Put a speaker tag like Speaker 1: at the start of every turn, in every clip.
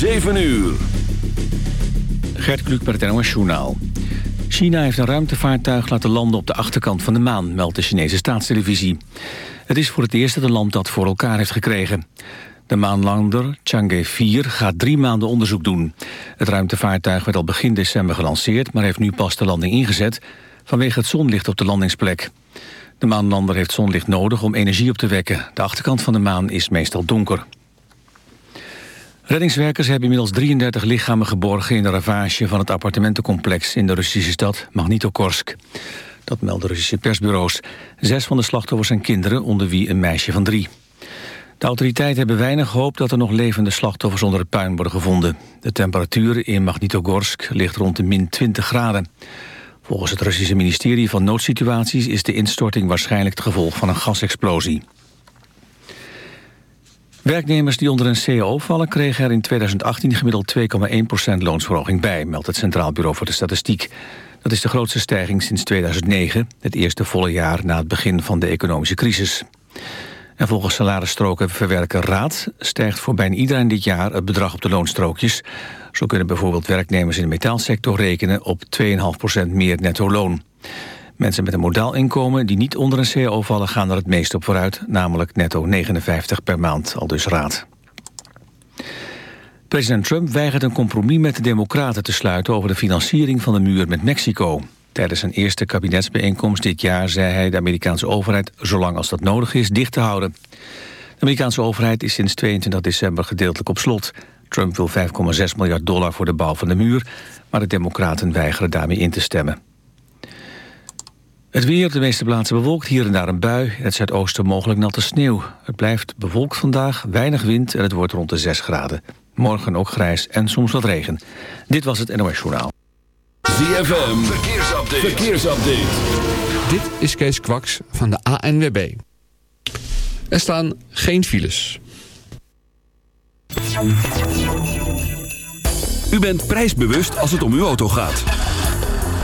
Speaker 1: 7 uur.
Speaker 2: Gert Kluk met het Journaal. China heeft een ruimtevaartuig laten landen op de achterkant van de maan... meldt de Chinese staatstelevisie. Het is voor het eerst dat een land dat voor elkaar heeft gekregen. De maanlander Chang'e 4 gaat drie maanden onderzoek doen. Het ruimtevaartuig werd al begin december gelanceerd... maar heeft nu pas de landing ingezet vanwege het zonlicht op de landingsplek. De maanlander heeft zonlicht nodig om energie op te wekken. De achterkant van de maan is meestal donker. Reddingswerkers hebben inmiddels 33 lichamen geborgen... in de ravage van het appartementencomplex in de Russische stad Magnitogorsk. Dat melden Russische persbureaus. Zes van de slachtoffers zijn kinderen, onder wie een meisje van drie. De autoriteiten hebben weinig hoop dat er nog levende slachtoffers onder het puin worden gevonden. De temperatuur in Magnitogorsk ligt rond de min 20 graden. Volgens het Russische ministerie van Noodsituaties is de instorting waarschijnlijk het gevolg van een gasexplosie. Werknemers die onder een CAO vallen kregen er in 2018 gemiddeld 2,1% loonsverhoging bij, meldt het Centraal Bureau voor de Statistiek. Dat is de grootste stijging sinds 2009, het eerste volle jaar na het begin van de economische crisis. En volgens salarisstroken verwerken Raad stijgt voor bijna iedereen dit jaar het bedrag op de loonstrookjes. Zo kunnen bijvoorbeeld werknemers in de metaalsector rekenen op 2,5% meer netto loon. Mensen met een modaal inkomen die niet onder een CAO vallen... gaan er het meest op vooruit, namelijk netto 59 per maand, al dus raad. President Trump weigert een compromis met de Democraten te sluiten... over de financiering van de muur met Mexico. Tijdens zijn eerste kabinetsbijeenkomst dit jaar zei hij de Amerikaanse overheid... zolang als dat nodig is, dicht te houden. De Amerikaanse overheid is sinds 22 december gedeeltelijk op slot. Trump wil 5,6 miljard dollar voor de bouw van de muur... maar de democraten weigeren daarmee in te stemmen. Het weer op de meeste plaatsen bewolkt, hier en daar een bui. In het zuidoosten mogelijk natte sneeuw. Het blijft bewolkt vandaag, weinig wind en het wordt rond de 6 graden. Morgen ook grijs en soms wat regen. Dit was het NOS Journaal.
Speaker 1: ZFM, verkeersupdate. verkeersupdate.
Speaker 3: Dit is Kees Kwaks van de ANWB. Er staan geen files.
Speaker 1: U bent prijsbewust als het om uw auto gaat.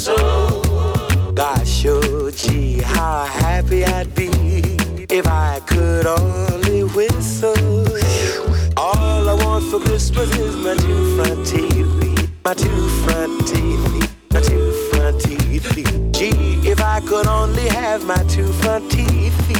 Speaker 4: soul. God showed gee how happy I'd be if I could only whistle. All I want for Christmas is my two front teeth, my two front teeth, my two front teeth. Gee, if I could only have my two front teeth.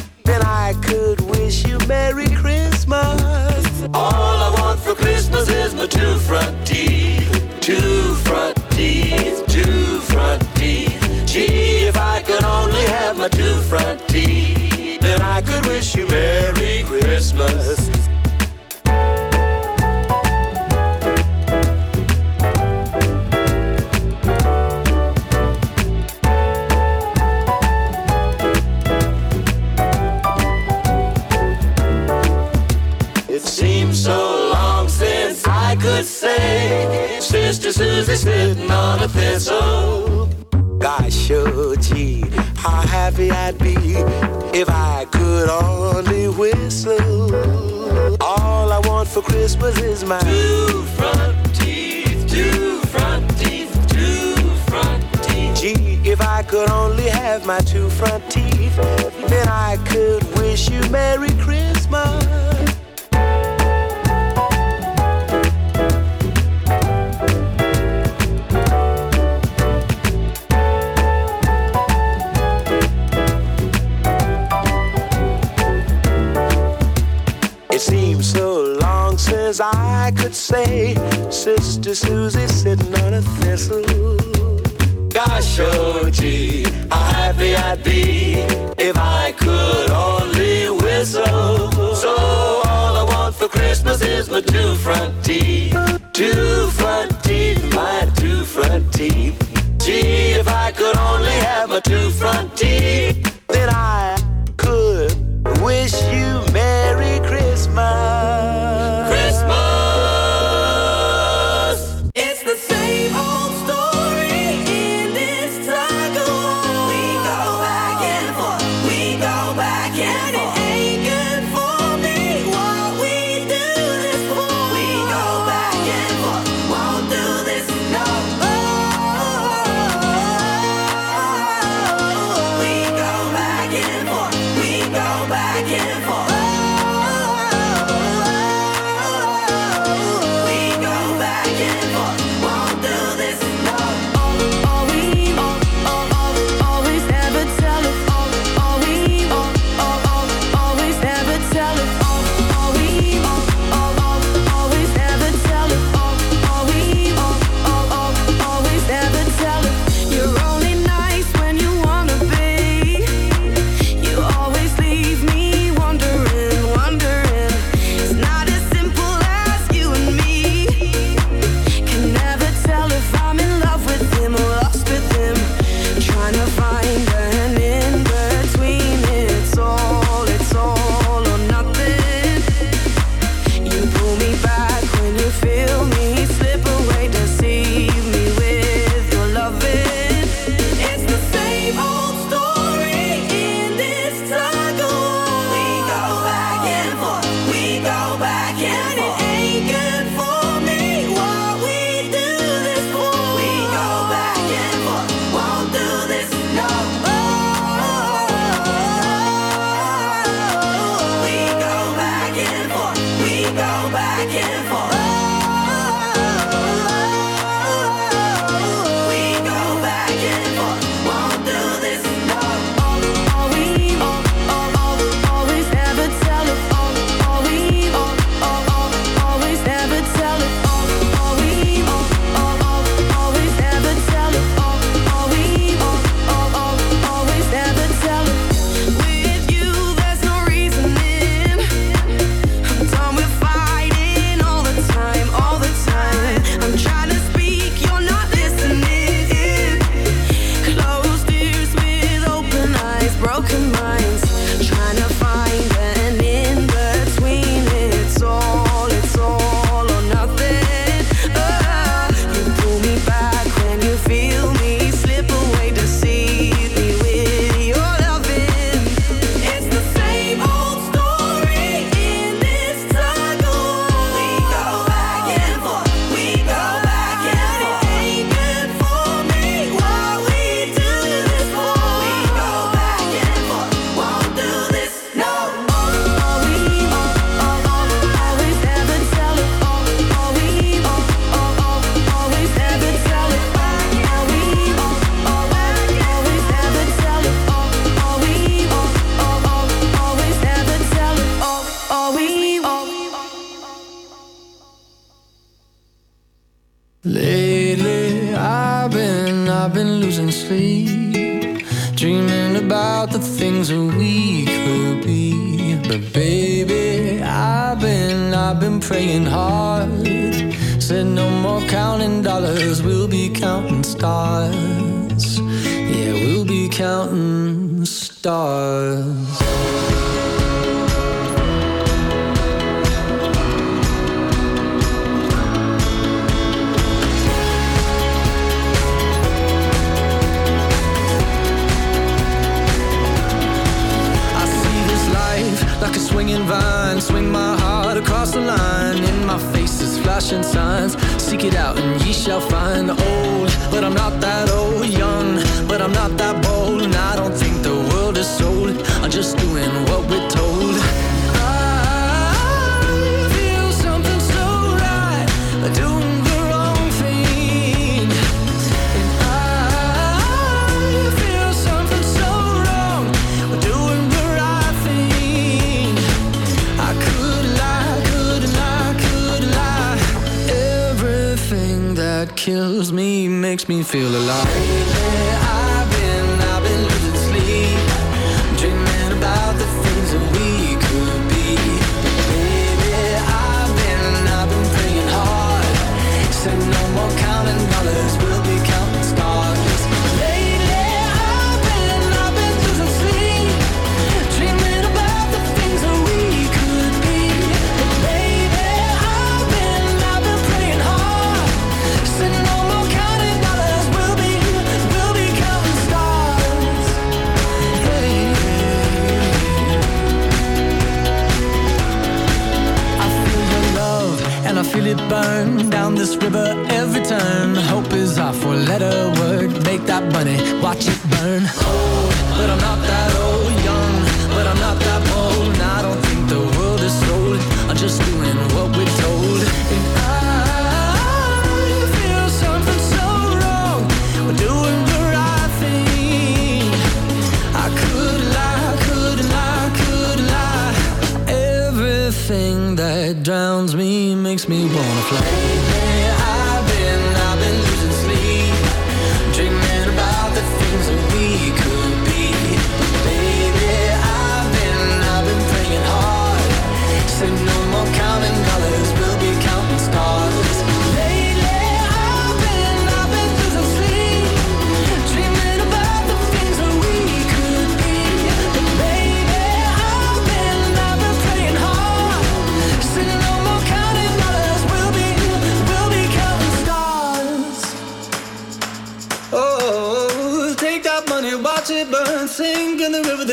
Speaker 5: Everything that drowns me makes me wanna fly.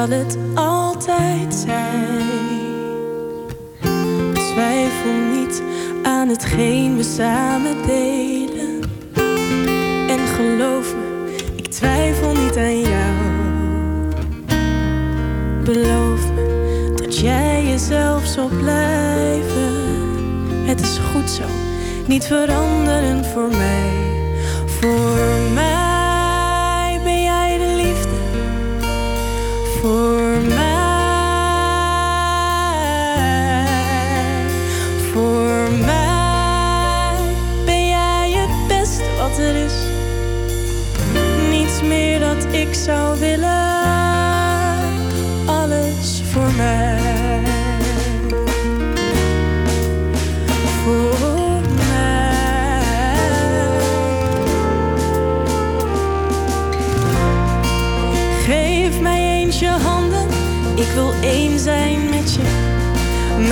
Speaker 6: Charlotte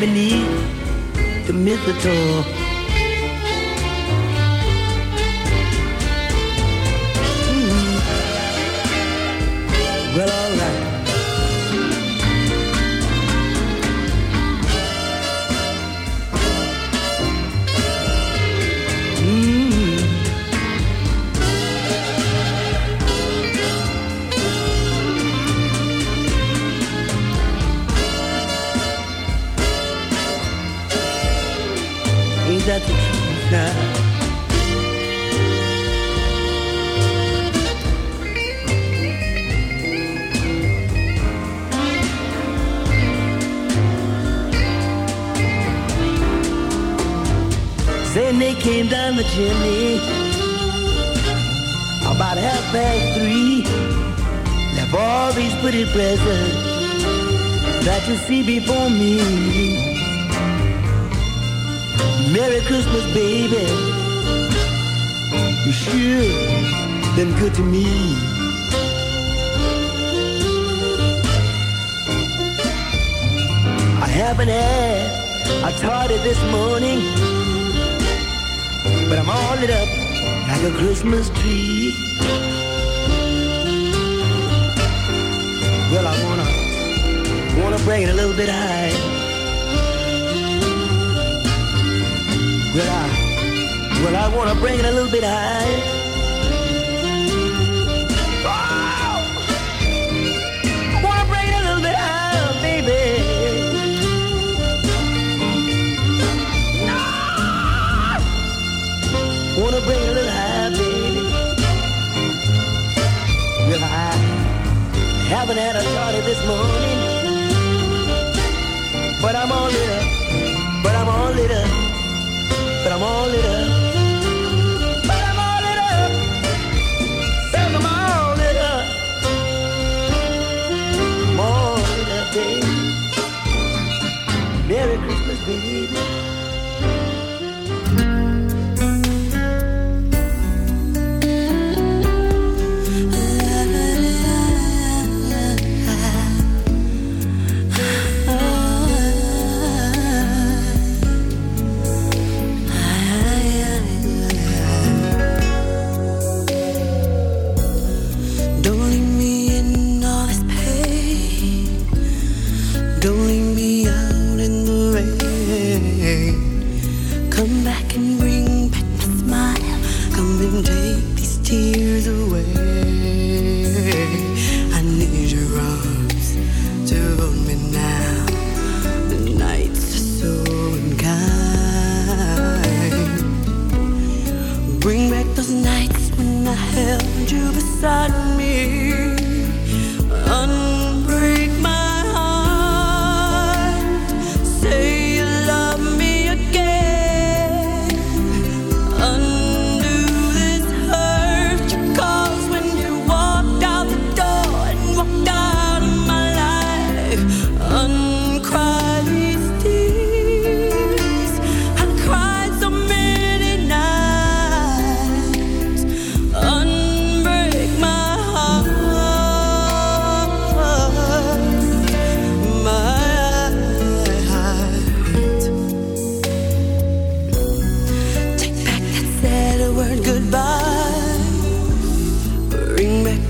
Speaker 7: ebony, the
Speaker 8: mistletoe. Jimmy. About half past three, left all these pretty presents that you see before me. Merry Christmas, baby. You sure been good to me. I haven't had a tardy this morning up like a Christmas tree. Well, I wanna wanna bring it a little bit high. Well, I well I wanna bring it a little bit high. Haven't had a thought of this morning. But I'm all lit up. But I'm all lit up. But I'm all lit up.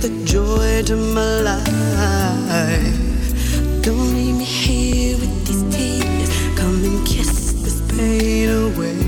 Speaker 9: the joy to my life. Don't leave me here with these tears. Come and kiss this pain away.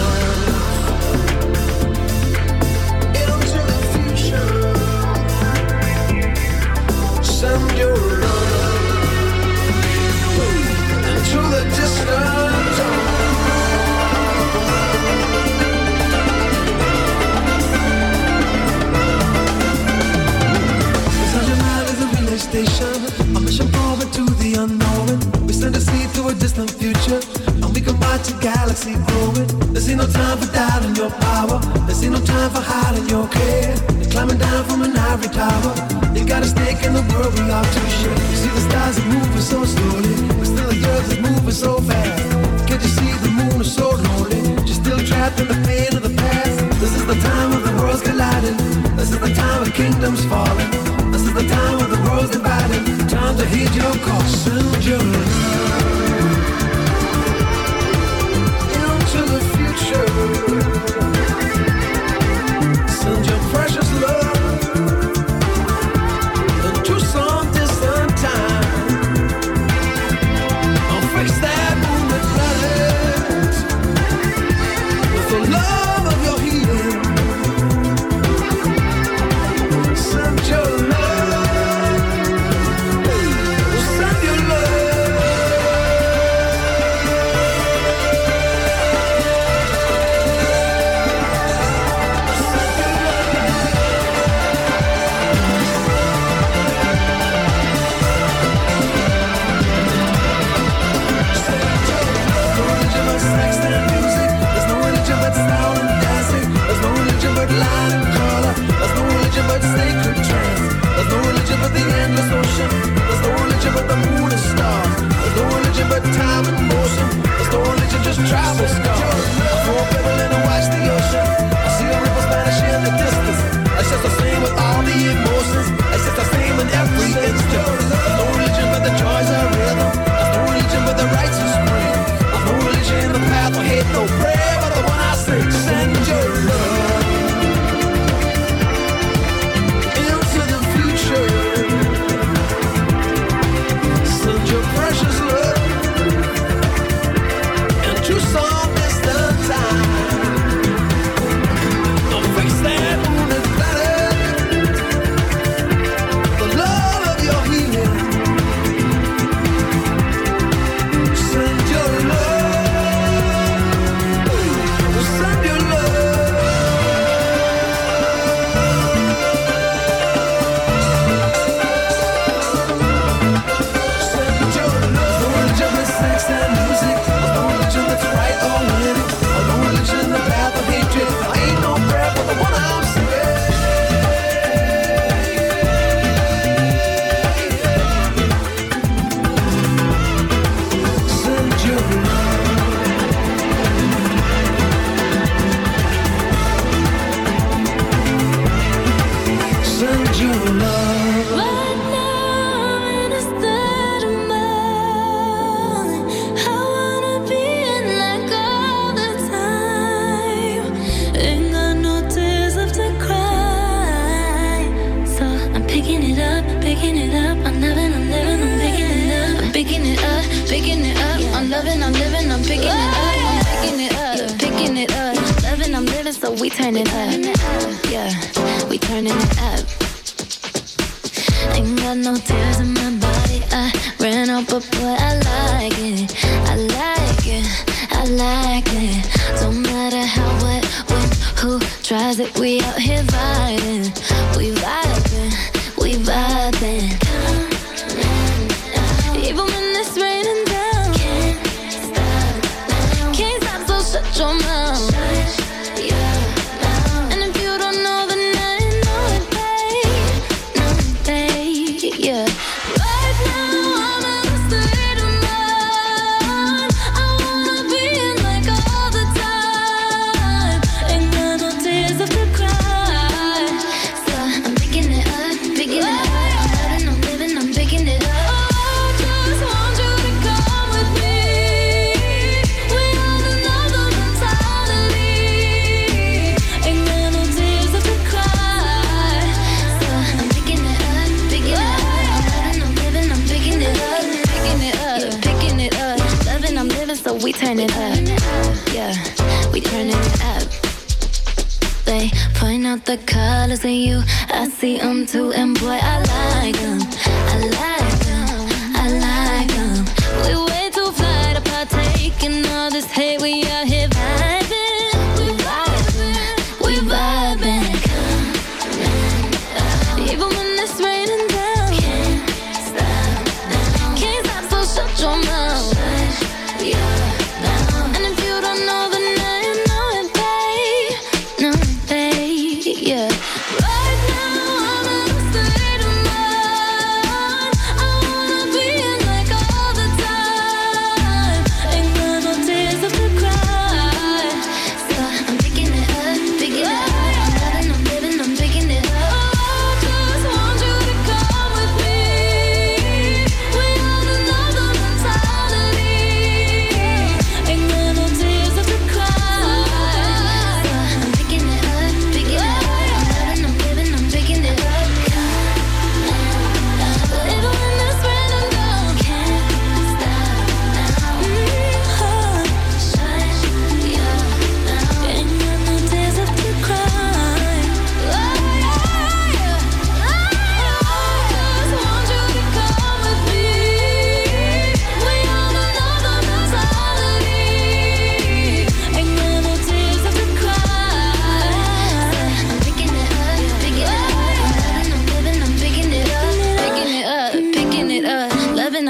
Speaker 10: you. I see
Speaker 11: them too, and boy, I like them. I like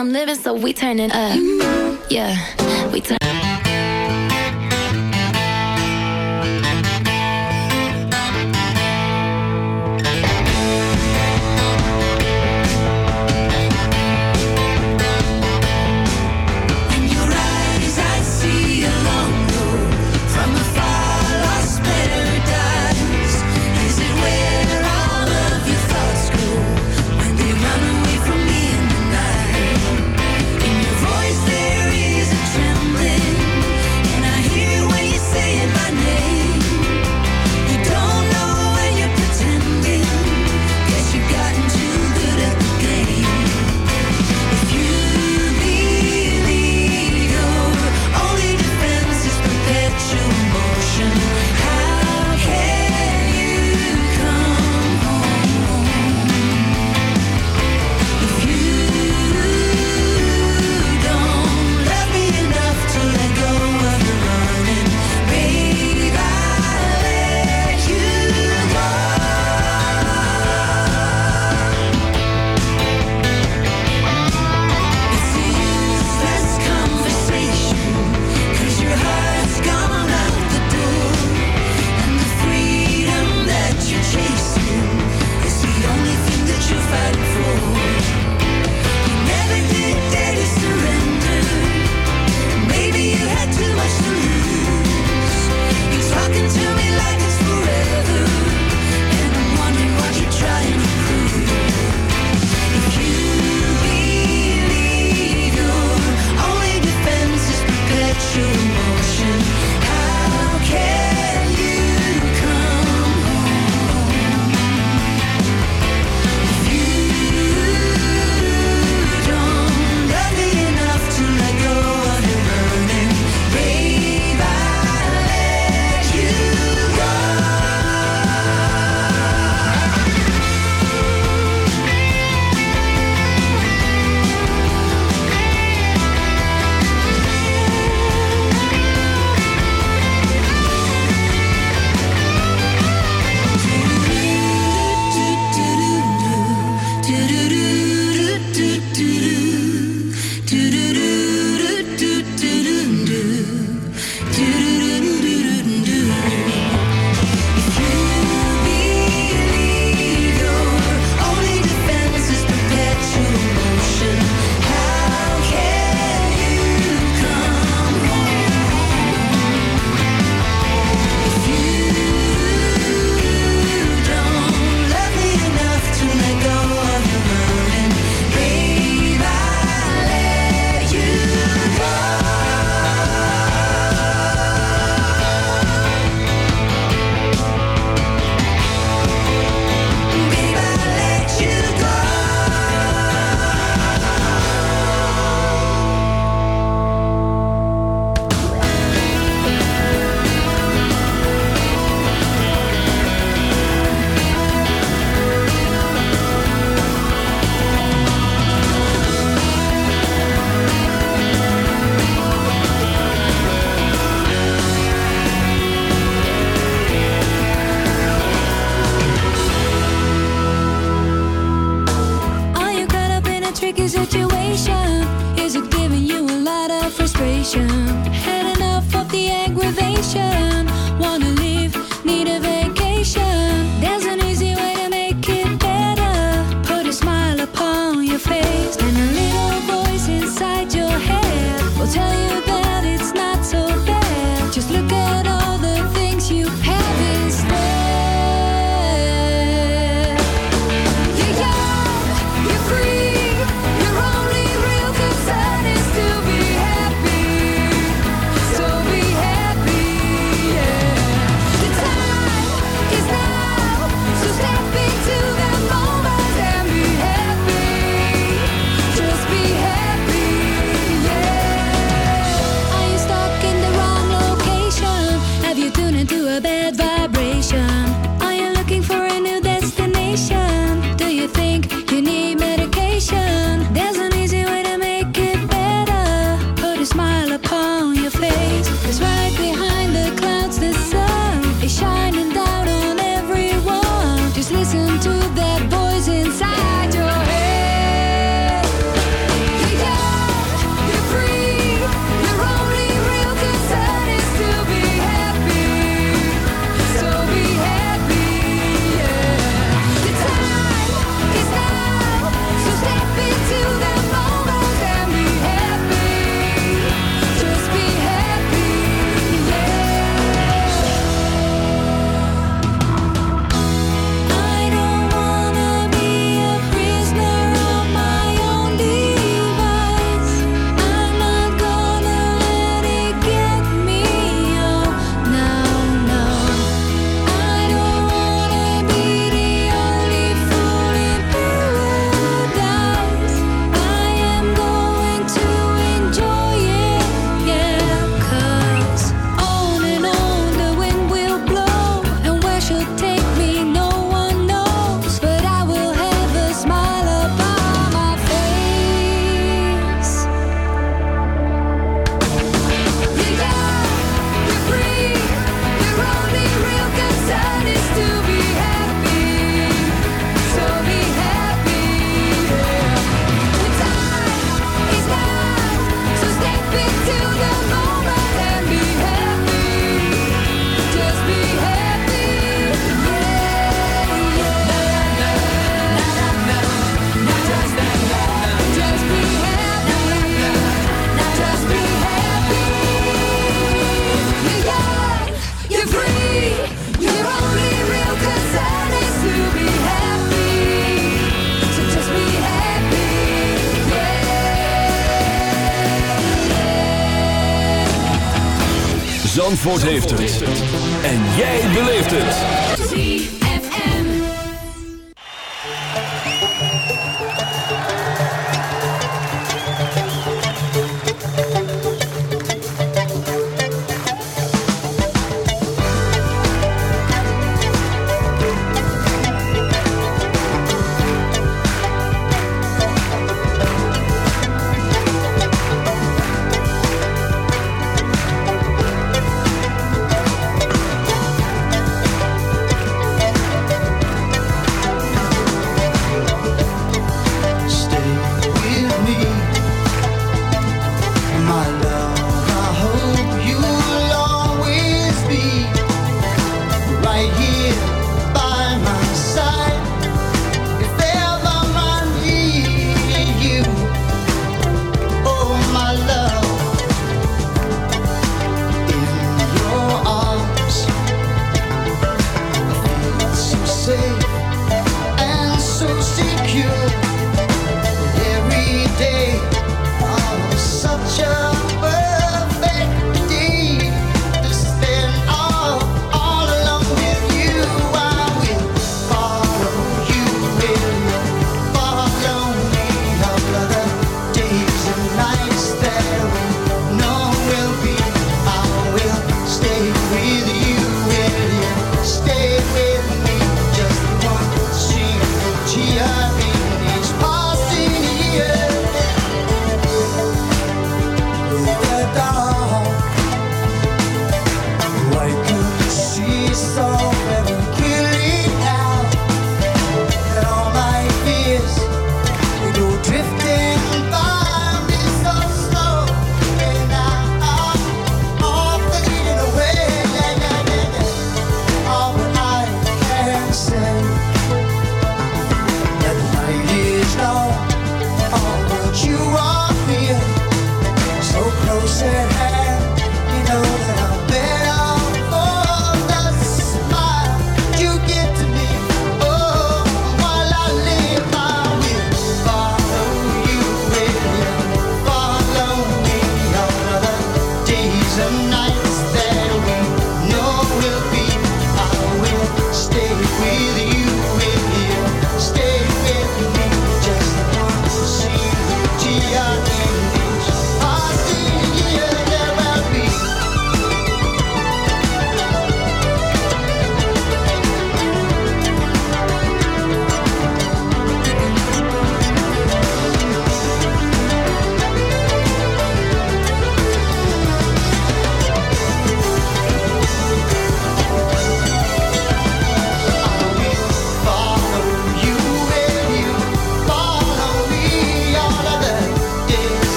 Speaker 11: I'm living, so we turning up. Yeah, we turn.
Speaker 12: situation? Is it giving you a lot of
Speaker 5: frustration? Had enough of the aggravation? Wanna leave, need a
Speaker 1: Zandvoort heeft.